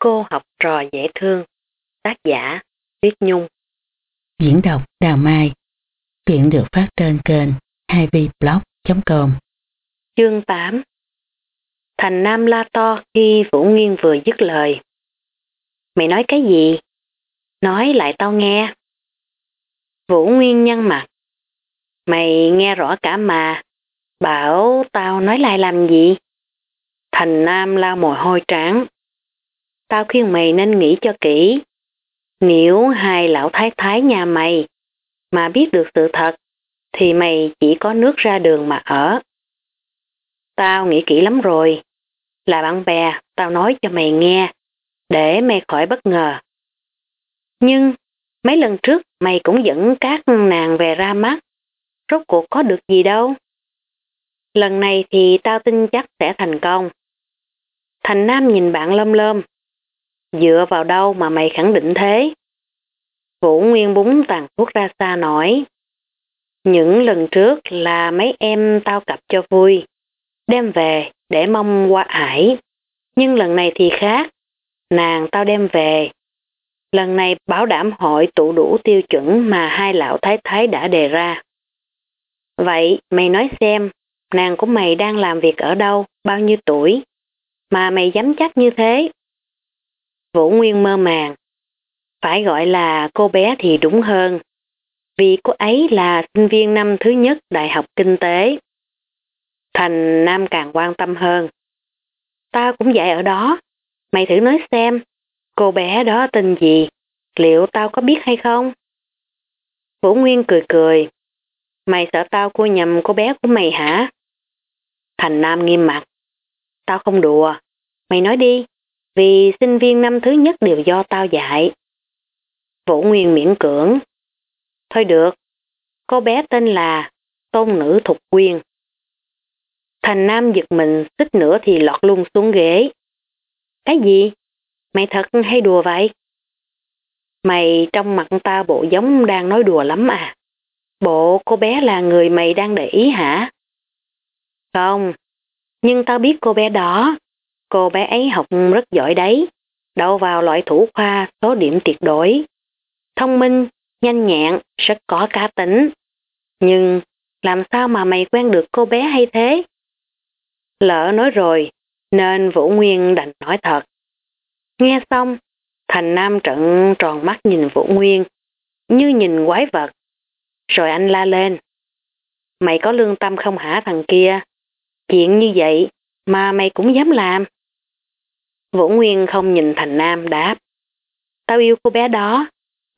Cô học trò dễ thương. Tác giả Tuyết Nhung Diễn đọc Đào Mai Chuyện được phát trên kênh 2vblog.com Chương 8 Thành Nam la to khi Vũ Nguyên vừa dứt lời. Mày nói cái gì? Nói lại tao nghe. Vũ Nguyên nhăn mặt. Mày nghe rõ cả mà. Bảo tao nói lại làm gì? Thành Nam lao mồ hôi tráng. Tao khuyên mày nên nghĩ cho kỹ. Nếu hai lão thái thái nhà mày mà biết được sự thật, thì mày chỉ có nước ra đường mà ở. Tao nghĩ kỹ lắm rồi. Là bạn bè, tao nói cho mày nghe, để mày khỏi bất ngờ. Nhưng, mấy lần trước mày cũng dẫn các nàng về ra mắt. Rốt cuộc có được gì đâu. Lần này thì tao tin chắc sẽ thành công. Thành Nam nhìn bạn lâm lâm. Dựa vào đâu mà mày khẳng định thế? Vũ Nguyên búng tàn thuốc ra xa nói. Những lần trước là mấy em tao cặp cho vui. Đem về để mong qua ải. Nhưng lần này thì khác. Nàng tao đem về. Lần này bảo đảm hội tụ đủ tiêu chuẩn mà hai lão thái thái đã đề ra. Vậy mày nói xem, nàng của mày đang làm việc ở đâu, bao nhiêu tuổi? Mà mày dám chắc như thế? Vũ Nguyên mơ màng. Phải gọi là cô bé thì đúng hơn. Vì cô ấy là sinh viên năm thứ nhất Đại học Kinh tế. Thành Nam càng quan tâm hơn. Tao cũng dạy ở đó. Mày thử nói xem, cô bé đó tên gì? Liệu tao có biết hay không? Vũ Nguyên cười cười. Mày sợ tao cua nhầm cô bé của mày hả? Thành Nam nghiêm mặt. Tao không đùa. Mày nói đi. Vì sinh viên năm thứ nhất đều do tao dạy. Vũ Nguyên miễn cưỡng. Thôi được. Cô bé tên là Tôn Nữ Thục Quyên. Thành Nam giật mình xích nữa thì lọt luôn xuống ghế. Cái gì? Mày thật hay đùa vậy? Mày trong mặt ta bộ giống đang nói đùa lắm à? Bộ cô bé là người mày đang để ý hả? Không, nhưng tao biết cô bé đó. Cô bé ấy học rất giỏi đấy. Đậu vào loại thủ khoa số điểm tuyệt đối. Thông minh, nhanh nhẹn, rất có cá tính. Nhưng làm sao mà mày quen được cô bé hay thế? Lỡ nói rồi, nên Vũ Nguyên đành nói thật. Nghe xong, Thành Nam trận tròn mắt nhìn Vũ Nguyên, như nhìn quái vật. Rồi anh la lên. Mày có lương tâm không hả thằng kia? Chuyện như vậy mà mày cũng dám làm. Vũ Nguyên không nhìn Thành Nam đáp. Tao yêu cô bé đó.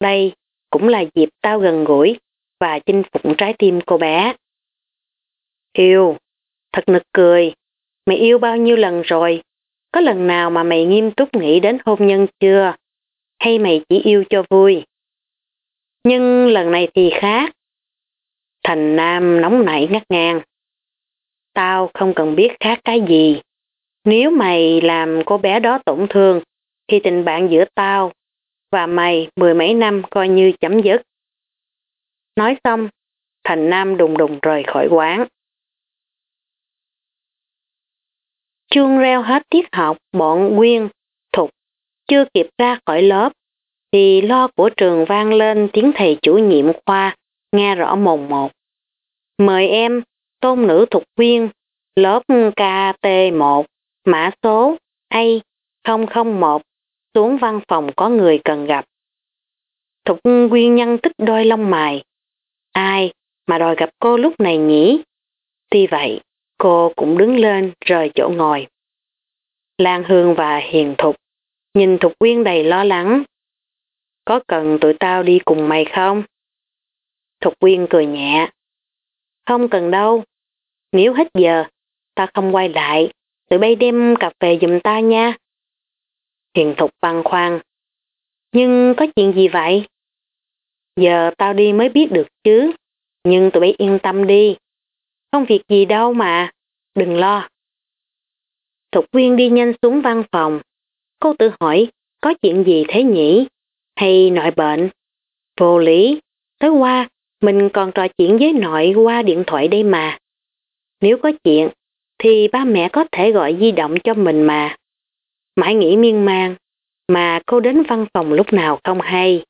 Đây cũng là dịp tao gần gũi và chinh phục trái tim cô bé. Yêu, thật nực cười. Mày yêu bao nhiêu lần rồi? Có lần nào mà mày nghiêm túc nghĩ đến hôn nhân chưa? Hay mày chỉ yêu cho vui? Nhưng lần này thì khác. Thành Nam nóng nảy ngắt ngang. Tao không cần biết khác cái gì. Nếu mày làm cô bé đó tổn thương, thì tình bạn giữa tao và mày mười mấy năm coi như chấm dứt. Nói xong, Thành Nam đùng đùng rời khỏi quán. Chuông reo hết tiết học, bọn Nguyên, Thục, chưa kịp ra khỏi lớp, thì lo của trường vang lên tiếng thầy chủ nhiệm khoa, nghe rõ mồn một. Mời em, tôn nữ Thục quyên lớp KT1, mã số A001, xuống văn phòng có người cần gặp. Thục Nguyên nhân tích đôi lông mày Ai mà đòi gặp cô lúc này nhỉ? Tuy vậy, cô cũng đứng lên rời chỗ ngồi. Lan Hương và Hiền Thục nhìn Thục Quyên đầy lo lắng. Có cần tụi tao đi cùng mày không? Thục Quyên cười nhẹ. Không cần đâu. Nếu hết giờ, ta không quay lại, tụi bay đem cà phê giùm ta nha. Hiền Thục băng khoan. Nhưng có chuyện gì vậy? Giờ tao đi mới biết được chứ. Nhưng tụi bay yên tâm đi. Không việc gì đâu mà. Đừng lo. Thục Viên đi nhanh xuống văn phòng. Cô tự hỏi, có chuyện gì thế nhỉ? Hay nội bệnh? Vô lý, tới qua, mình còn trò chuyện với nội qua điện thoại đây mà. Nếu có chuyện, thì ba mẹ có thể gọi di động cho mình mà. Mãi nghĩ miên man, mà cô đến văn phòng lúc nào không hay.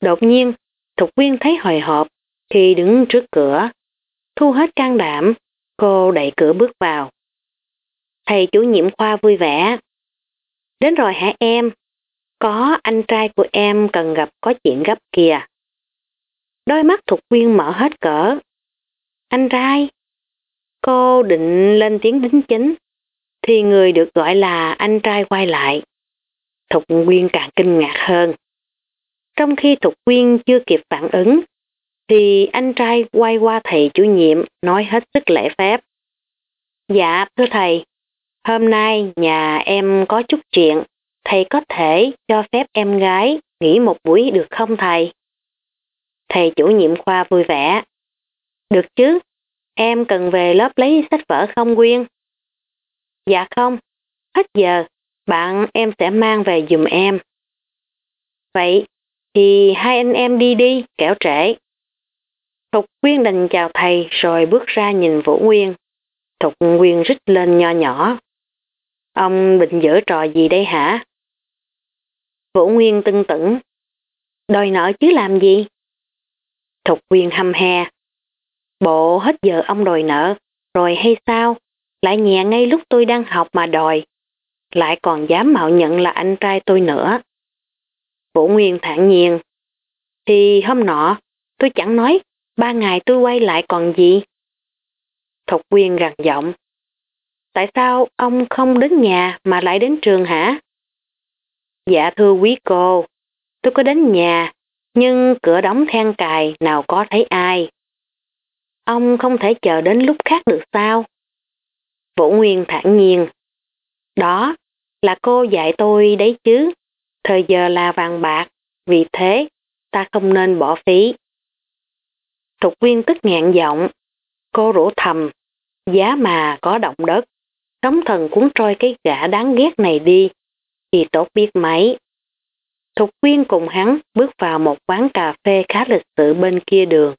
Đột nhiên, Thục Quyên thấy hồi hộp khi đứng trước cửa. Thu hết can đảm, cô đẩy cửa bước vào. Thầy chủ nhiệm khoa vui vẻ. Đến rồi hả em? Có anh trai của em cần gặp có chuyện gấp kìa. Đôi mắt Thục Quyên mở hết cỡ. Anh trai? Cô định lên tiếng đính chính, thì người được gọi là anh trai quay lại. Thục Quyên càng kinh ngạc hơn. Trong khi Thục Quyên chưa kịp phản ứng, thì anh trai quay qua thầy chủ nhiệm nói hết sức lễ phép. Dạ, thưa thầy, hôm nay nhà em có chút chuyện, thầy có thể cho phép em gái nghỉ một buổi được không thầy? Thầy chủ nhiệm khoa vui vẻ. Được chứ, em cần về lớp lấy sách vở không Quyên? Dạ không, hết giờ, bạn em sẽ mang về dùm em. Vậy thì hai anh em đi đi, kẻo trễ. Thục Quyên đành chào thầy rồi bước ra nhìn Vũ Nguyên. Thục Nguyên rít lên nho nhỏ. Ông định dở trò gì đây hả? Vũ Nguyên tưng tửng. Đòi nợ chứ làm gì? Thục Nguyên hâm he. Bộ hết giờ ông đòi nợ, rồi hay sao? Lại nhẹ ngay lúc tôi đang học mà đòi. Lại còn dám mạo nhận là anh trai tôi nữa. Vũ Nguyên thản nhiên. Thì hôm nọ, tôi chẳng nói, ba ngày tôi quay lại còn gì? Thục Quyên gằn giọng. Tại sao ông không đến nhà mà lại đến trường hả? Dạ thưa quý cô, tôi có đến nhà, nhưng cửa đóng then cài nào có thấy ai. Ông không thể chờ đến lúc khác được sao? Vũ Nguyên thản nhiên. Đó, là cô dạy tôi đấy chứ. Thời giờ là vàng bạc, vì thế ta không nên bỏ phí. Thục viên tức ngạn giọng, cô rủ thầm, giá mà có động đất, sống thần cuốn trôi cái gã đáng ghét này đi, thì tốt biết mấy. Thục viên cùng hắn bước vào một quán cà phê khá lịch sự bên kia đường.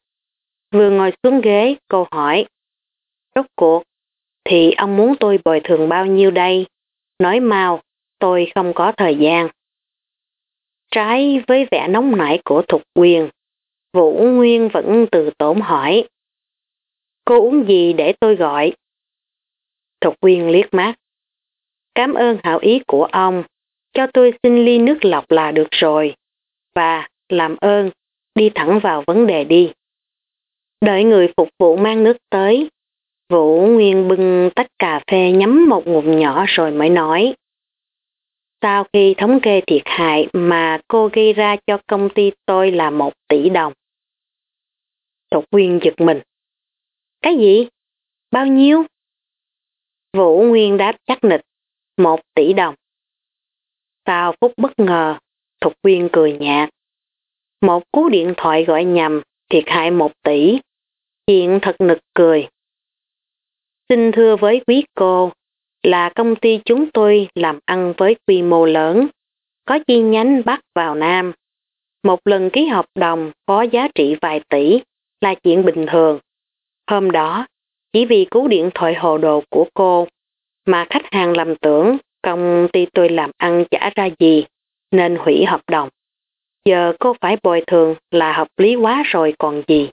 Vừa ngồi xuống ghế, câu hỏi, rốt cuộc, thì ông muốn tôi bồi thường bao nhiêu đây? Nói mau, tôi không có thời gian. Trái với vẻ nóng nảy của Thục Quyền, Vũ Nguyên vẫn từ tổn hỏi. Cô uống gì để tôi gọi? Thục Quyền liếc mắt. Cảm ơn hảo ý của ông, cho tôi xin ly nước lọc là được rồi. Và, làm ơn, đi thẳng vào vấn đề đi. Đợi người phục vụ mang nước tới, Vũ Nguyên bưng tách cà phê nhắm một ngụm nhỏ rồi mới nói. Sau khi thống kê thiệt hại mà cô gây ra cho công ty tôi là một tỷ đồng. Thục Nguyên giật mình. Cái gì? Bao nhiêu? Vũ Nguyên đáp chắc nịch. Một tỷ đồng. Sau phút bất ngờ, Thục Nguyên cười nhạt. Một cú điện thoại gọi nhầm, thiệt hại một tỷ. Chuyện thật nực cười. Xin thưa với quý cô là công ty chúng tôi làm ăn với quy mô lớn, có chi nhánh Bắc vào Nam. Một lần ký hợp đồng có giá trị vài tỷ là chuyện bình thường. Hôm đó, chỉ vì cú điện thoại hồ đồ của cô mà khách hàng làm tưởng công ty tôi làm ăn trả ra gì nên hủy hợp đồng. Giờ cô phải bồi thường là hợp lý quá rồi còn gì.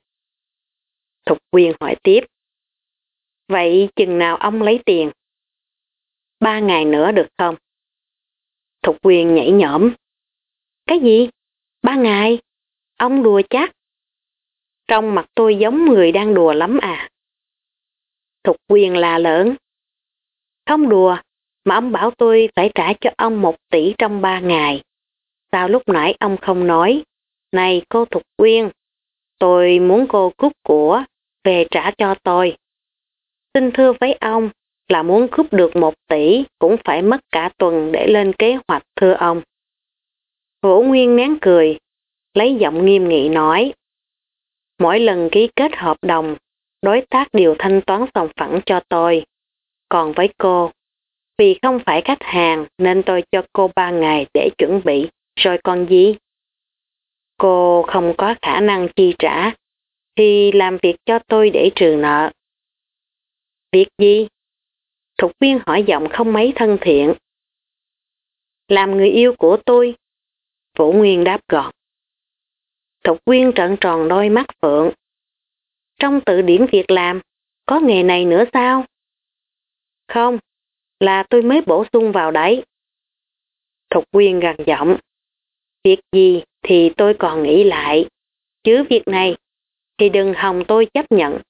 Thục Quyên hỏi tiếp. Vậy chừng nào ông lấy tiền? Ba ngày nữa được không? Thục quyền nhảy nhõm. Cái gì? Ba ngày? Ông đùa chắc. Trong mặt tôi giống người đang đùa lắm à. Thục quyền là lớn. Không đùa, mà ông bảo tôi phải trả cho ông một tỷ trong ba ngày. Sao lúc nãy ông không nói? Này cô Thục Quyên, tôi muốn cô cút của về trả cho tôi. Xin thưa với ông là muốn cướp được một tỷ cũng phải mất cả tuần để lên kế hoạch thưa ông. Vũ Nguyên nén cười, lấy giọng nghiêm nghị nói. Mỗi lần ký kết hợp đồng, đối tác đều thanh toán sòng phẳng cho tôi. Còn với cô, vì không phải khách hàng nên tôi cho cô ba ngày để chuẩn bị, rồi còn gì? Cô không có khả năng chi trả, thì làm việc cho tôi để trừ nợ. Việc gì? Thục viên hỏi giọng không mấy thân thiện. làm người yêu của tôi. Vũ Nguyên đáp gọn. Thục Viên trợn tròn đôi mắt phượng. Trong tự điển việc làm, có nghề này nữa sao? Không, là tôi mới bổ sung vào đấy. Thục Quyên gần giọng. Việc gì thì tôi còn nghĩ lại, chứ việc này thì đừng hòng tôi chấp nhận.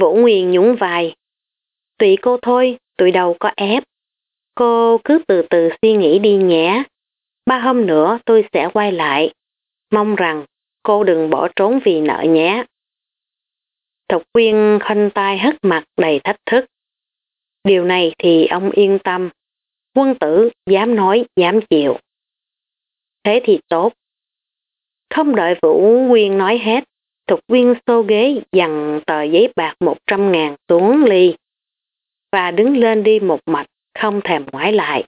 Vũ Nguyên nhún vai. Tùy cô thôi, tụi đầu có ép. Cô cứ từ từ suy nghĩ đi nhé. Ba hôm nữa tôi sẽ quay lại. Mong rằng cô đừng bỏ trốn vì nợ nhé. Thục quyên khoanh tay hất mặt đầy thách thức. Điều này thì ông yên tâm. Quân tử dám nói, dám chịu. Thế thì tốt. Không đợi Vũ Quyên nói hết, Thục Viên xô ghế dằn tờ giấy bạc 100 ngàn xuống ly và đứng lên đi một mạch, không thèm ngoái lại.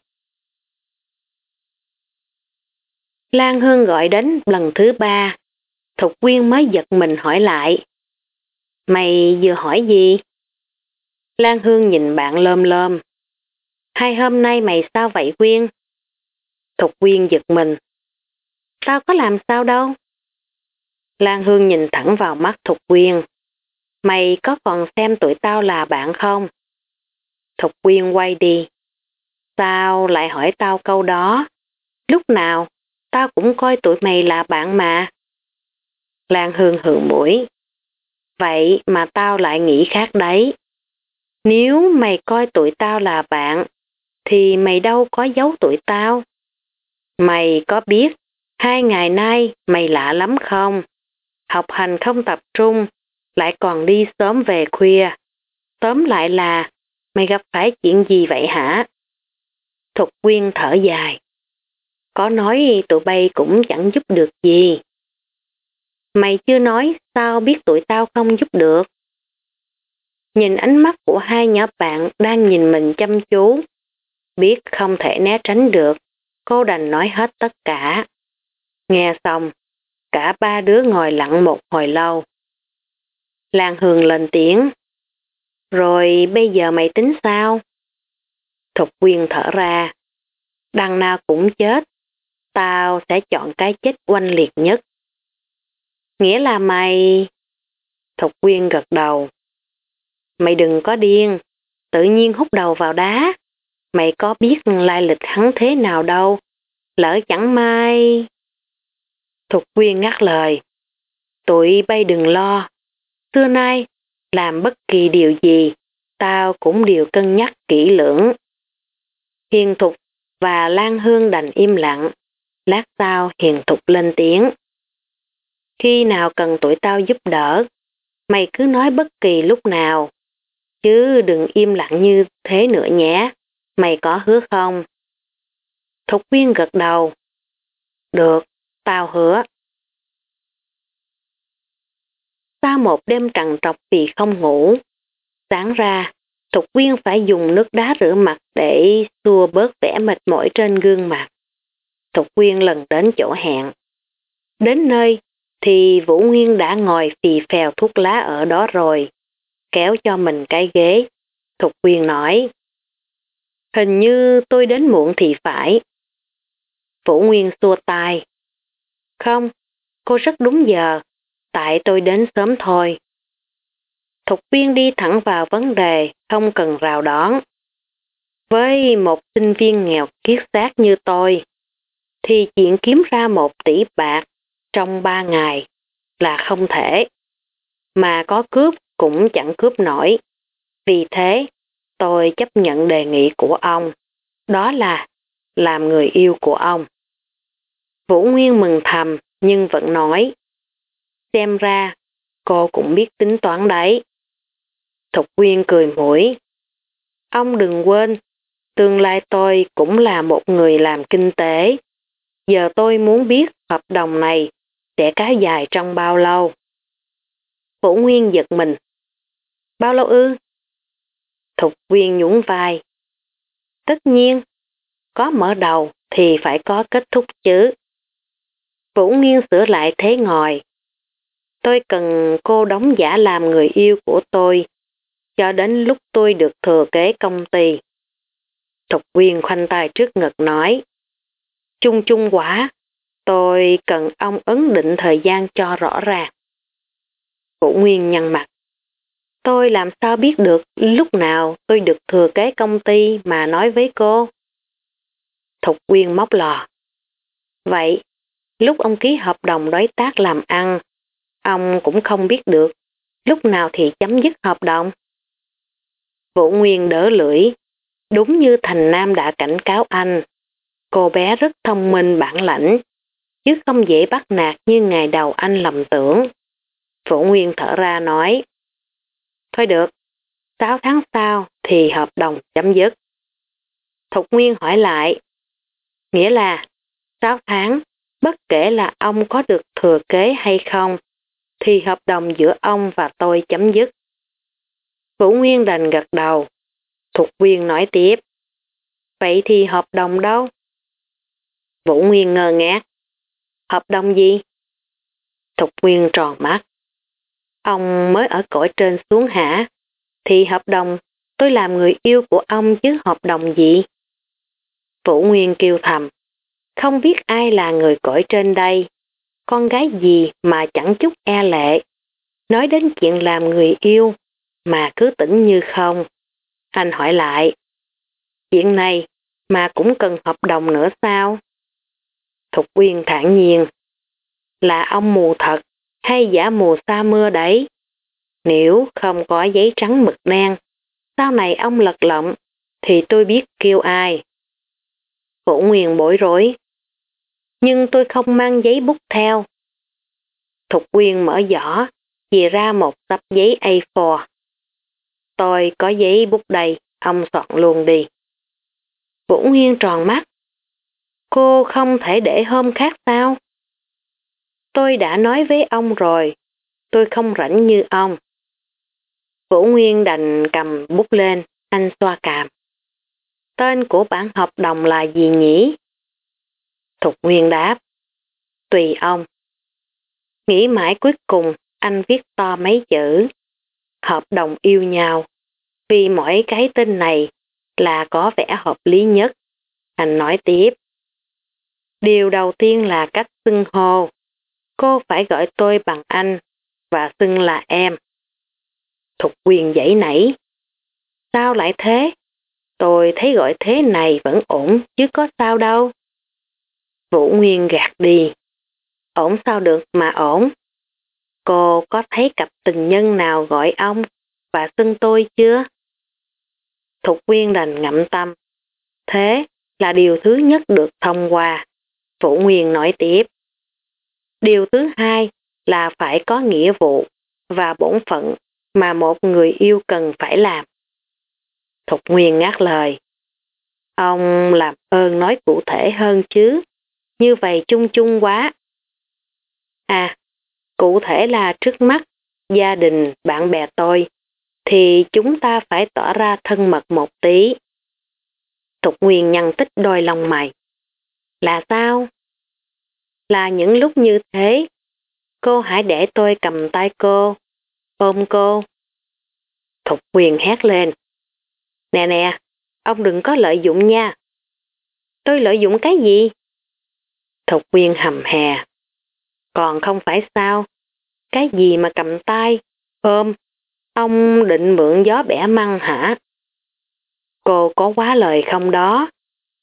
Lan Hương gọi đến lần thứ ba. Thục Quyên mới giật mình hỏi lại. Mày vừa hỏi gì? Lan Hương nhìn bạn lơm lơm. Hai hôm nay mày sao vậy Quyên? Thục Quyên giật mình. Tao có làm sao đâu? Lan Hương nhìn thẳng vào mắt Thục Quyên. Mày có còn xem tụi tao là bạn không? Thục Quyên quay đi. Sao lại hỏi tao câu đó? Lúc nào, tao cũng coi tụi mày là bạn mà. Lan Hương hưởng mũi. Vậy mà tao lại nghĩ khác đấy. Nếu mày coi tụi tao là bạn, thì mày đâu có giấu tụi tao. Mày có biết, hai ngày nay mày lạ lắm không? Học hành không tập trung, lại còn đi sớm về khuya. Tóm lại là, mày gặp phải chuyện gì vậy hả? Thục quyên thở dài. Có nói tụi bay cũng chẳng giúp được gì. Mày chưa nói sao biết tụi tao không giúp được. Nhìn ánh mắt của hai nhỏ bạn đang nhìn mình chăm chú. Biết không thể né tránh được, cô đành nói hết tất cả. Nghe xong, cả ba đứa ngồi lặng một hồi lâu. Lan Hương lên tiếng. Rồi bây giờ mày tính sao? Thục quyên thở ra. Đằng nào cũng chết. Tao sẽ chọn cái chết oanh liệt nhất. Nghĩa là mày... Thục quyên gật đầu. Mày đừng có điên. Tự nhiên hút đầu vào đá. Mày có biết lai lịch hắn thế nào đâu. Lỡ chẳng may... Thục quyên ngắt lời. Tụi bay đừng lo. Xưa nay, làm bất kỳ điều gì, tao cũng đều cân nhắc kỹ lưỡng. Hiền Thục và Lan Hương đành im lặng. Lát sau Hiền Thục lên tiếng. Khi nào cần tụi tao giúp đỡ, mày cứ nói bất kỳ lúc nào. Chứ đừng im lặng như thế nữa nhé. Mày có hứa không? Thục Quyên gật đầu. Được, tao hứa. Sau một đêm trằn trọc vì không ngủ, sáng ra, Thục Quyên phải dùng nước đá rửa mặt để xua bớt vẻ mệt mỏi trên gương mặt. Thục Quyên lần đến chỗ hẹn. Đến nơi thì Vũ Nguyên đã ngồi phì phèo thuốc lá ở đó rồi, kéo cho mình cái ghế. Thục Quyên nói, hình như tôi đến muộn thì phải. Vũ Nguyên xua tay. Không, cô rất đúng giờ, tại tôi đến sớm thôi. Thục viên đi thẳng vào vấn đề, không cần rào đón. Với một sinh viên nghèo kiết xác như tôi, thì chuyện kiếm ra một tỷ bạc trong ba ngày là không thể. Mà có cướp cũng chẳng cướp nổi. Vì thế, tôi chấp nhận đề nghị của ông. Đó là làm người yêu của ông. Vũ Nguyên mừng thầm nhưng vẫn nói Xem ra, cô cũng biết tính toán đấy. Thục Quyên cười mũi. Ông đừng quên, tương lai tôi cũng là một người làm kinh tế. Giờ tôi muốn biết hợp đồng này sẽ kéo dài trong bao lâu. Vũ Nguyên giật mình. Bao lâu ư? Thục Quyên nhún vai. Tất nhiên, có mở đầu thì phải có kết thúc chứ. Vũ Nguyên sửa lại thế ngồi, Tôi cần cô đóng giả làm người yêu của tôi, cho đến lúc tôi được thừa kế công ty. Thục Quyên khoanh tay trước ngực nói. Chung chung quá. tôi cần ông ấn định thời gian cho rõ ràng. Vũ Nguyên nhăn mặt. Tôi làm sao biết được lúc nào tôi được thừa kế công ty mà nói với cô? Thục Quyên móc lò. Vậy, lúc ông ký hợp đồng đối tác làm ăn, ông cũng không biết được lúc nào thì chấm dứt hợp đồng. Vũ Nguyên đỡ lưỡi, đúng như Thành Nam đã cảnh cáo anh. Cô bé rất thông minh bản lãnh, chứ không dễ bắt nạt như ngày đầu anh lầm tưởng. Vũ Nguyên thở ra nói, Thôi được, 6 tháng sau thì hợp đồng chấm dứt. Thục Nguyên hỏi lại, nghĩa là 6 tháng, bất kể là ông có được thừa kế hay không, thì hợp đồng giữa ông và tôi chấm dứt. Vũ Nguyên đành gật đầu. Thục Nguyên nói tiếp. Vậy thì hợp đồng đâu? Vũ Nguyên ngơ ngác. Hợp đồng gì? Thục Nguyên tròn mắt. Ông mới ở cõi trên xuống hả? Thì hợp đồng, tôi làm người yêu của ông chứ hợp đồng gì? Vũ Nguyên kêu thầm. Không biết ai là người cõi trên đây. Con gái gì mà chẳng chút e lệ. Nói đến chuyện làm người yêu mà cứ tỉnh như không. Anh hỏi lại. Chuyện này mà cũng cần hợp đồng nữa sao? Thục Quyên thản nhiên. Là ông mù thật hay giả mù xa mưa đấy? Nếu không có giấy trắng mực đen, sau này ông lật lọng thì tôi biết kêu ai. Cổ Nguyên bối rối. Nhưng tôi không mang giấy bút theo. Thục Quyên mở giỏ, chìa ra một tập giấy A4. Tôi có giấy bút đầy, ông soạn luôn đi. Vũ Nguyên tròn mắt. Cô không thể để hôm khác sao? Tôi đã nói với ông rồi, tôi không rảnh như ông. Vũ Nguyên đành cầm bút lên, anh xoa càm. Tên của bản hợp đồng là gì nhỉ? Thục Nguyên đáp. Tùy ông. Nghĩ mãi cuối cùng, anh viết to mấy chữ. Hợp đồng yêu nhau. Vì mỗi cái tên này là có vẻ hợp lý nhất. Anh nói tiếp. Điều đầu tiên là cách xưng hô. Cô phải gọi tôi bằng anh và xưng là em. Thục quyền dãy nảy. Sao lại thế? Tôi thấy gọi thế này vẫn ổn chứ có sao đâu. Vũ Nguyên gạt đi. Ổn sao được mà ổn. Cô có thấy cặp tình nhân nào gọi ông và xưng tôi chưa? Thục Nguyên đành ngậm tâm. Thế là điều thứ nhất được thông qua. Vũ Nguyên nói tiếp. Điều thứ hai là phải có nghĩa vụ và bổn phận mà một người yêu cần phải làm. Thục Nguyên ngắt lời. Ông làm ơn nói cụ thể hơn chứ, như vậy chung chung quá. À, cụ thể là trước mắt, gia đình, bạn bè tôi, thì chúng ta phải tỏ ra thân mật một tí. Thục Nguyên nhăn tích đôi lòng mày. Là sao? Là những lúc như thế, cô hãy để tôi cầm tay cô, ôm cô. Thục quyền hét lên. Nè nè, ông đừng có lợi dụng nha. Tôi lợi dụng cái gì? Thục quyên hầm hè. Còn không phải sao? Cái gì mà cầm tay, ôm, ông định mượn gió bẻ măng hả? Cô có quá lời không đó?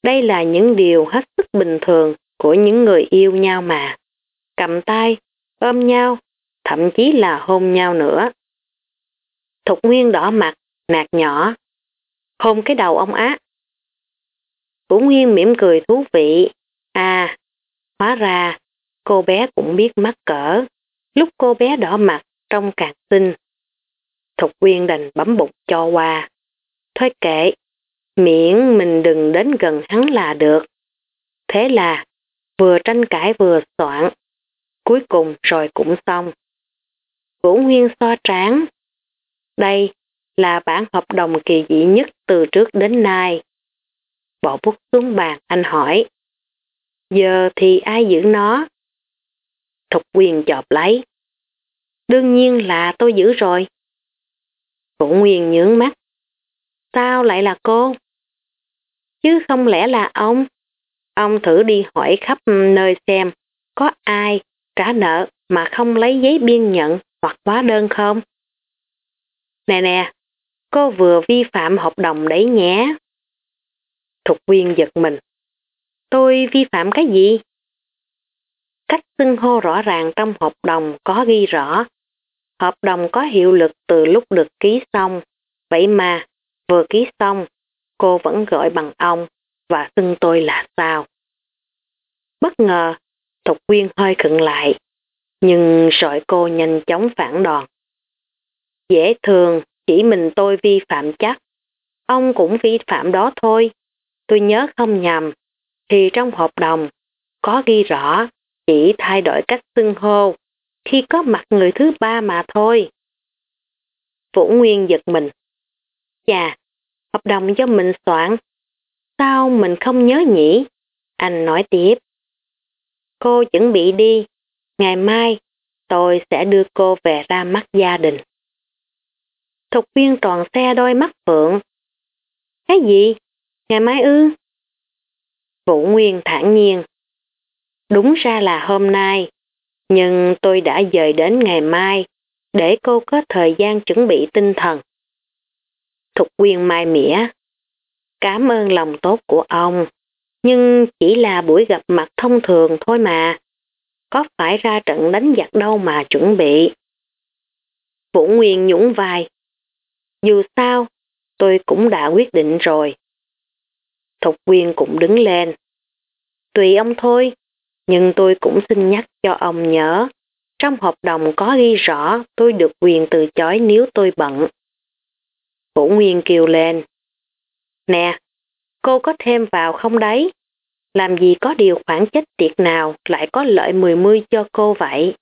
Đây là những điều hết sức bình thường của những người yêu nhau mà. Cầm tay, ôm nhau, thậm chí là hôn nhau nữa. Thục Nguyên đỏ mặt, nạt nhỏ. Hôn cái đầu ông á. Vũ Nguyên mỉm cười thú vị. À, hóa ra, cô bé cũng biết mắc cỡ. Lúc cô bé đỏ mặt, trông càng xinh. Thục quyên đành bấm bụng cho qua. Thôi kệ, miễn mình đừng đến gần hắn là được. Thế là, vừa tranh cãi vừa soạn. Cuối cùng rồi cũng xong. Vũ Nguyên so tráng. Đây là bản hợp đồng kỳ dị nhất từ trước đến nay. Bỏ bút xuống bàn anh hỏi. Giờ thì ai giữ nó? Thục quyền chọp lấy. Đương nhiên là tôi giữ rồi. Cổ Nguyên nhướng mắt. Sao lại là cô? chứ không lẽ là ông? Ông thử đi hỏi khắp nơi xem có ai trả nợ mà không lấy giấy biên nhận hoặc hóa đơn không? Nè nè, cô vừa vi phạm hợp đồng đấy nhé. Thục quyền giật mình. Tôi vi phạm cái gì? Cách xưng hô rõ ràng trong hợp đồng có ghi rõ. Hợp đồng có hiệu lực từ lúc được ký xong. Vậy mà, vừa ký xong, cô vẫn gọi bằng ông và xưng tôi là sao. Bất ngờ, Thục Quyên hơi khựng lại, nhưng rồi cô nhanh chóng phản đòn. Dễ thường, chỉ mình tôi vi phạm chắc. Ông cũng vi phạm đó thôi. Tôi nhớ không nhầm, thì trong hợp đồng có ghi rõ chỉ thay đổi cách xưng hô khi có mặt người thứ ba mà thôi. Vũ Nguyên giật mình. Chà, hợp đồng do mình soạn. Sao mình không nhớ nhỉ? Anh nói tiếp. Cô chuẩn bị đi. Ngày mai, tôi sẽ đưa cô về ra mắt gia đình. Thục viên tròn xe đôi mắt phượng. Cái gì? Ngày mai ư? Vũ Nguyên thản nhiên. Đúng ra là hôm nay, nhưng tôi đã dời đến ngày mai để cô có thời gian chuẩn bị tinh thần. Thục Quyên mai mỉa. Cảm ơn lòng tốt của ông, nhưng chỉ là buổi gặp mặt thông thường thôi mà. Có phải ra trận đánh giặc đâu mà chuẩn bị. Vũ Nguyên nhũng vai. Dù sao, tôi cũng đã quyết định rồi. Thục Quyên cũng đứng lên. Tùy ông thôi, nhưng tôi cũng xin nhắc cho ông nhớ. Trong hợp đồng có ghi rõ tôi được quyền từ chối nếu tôi bận. Vũ Nguyên kêu lên. Nè, cô có thêm vào không đấy? Làm gì có điều khoản chết tiệt nào lại có lợi mười mươi cho cô vậy?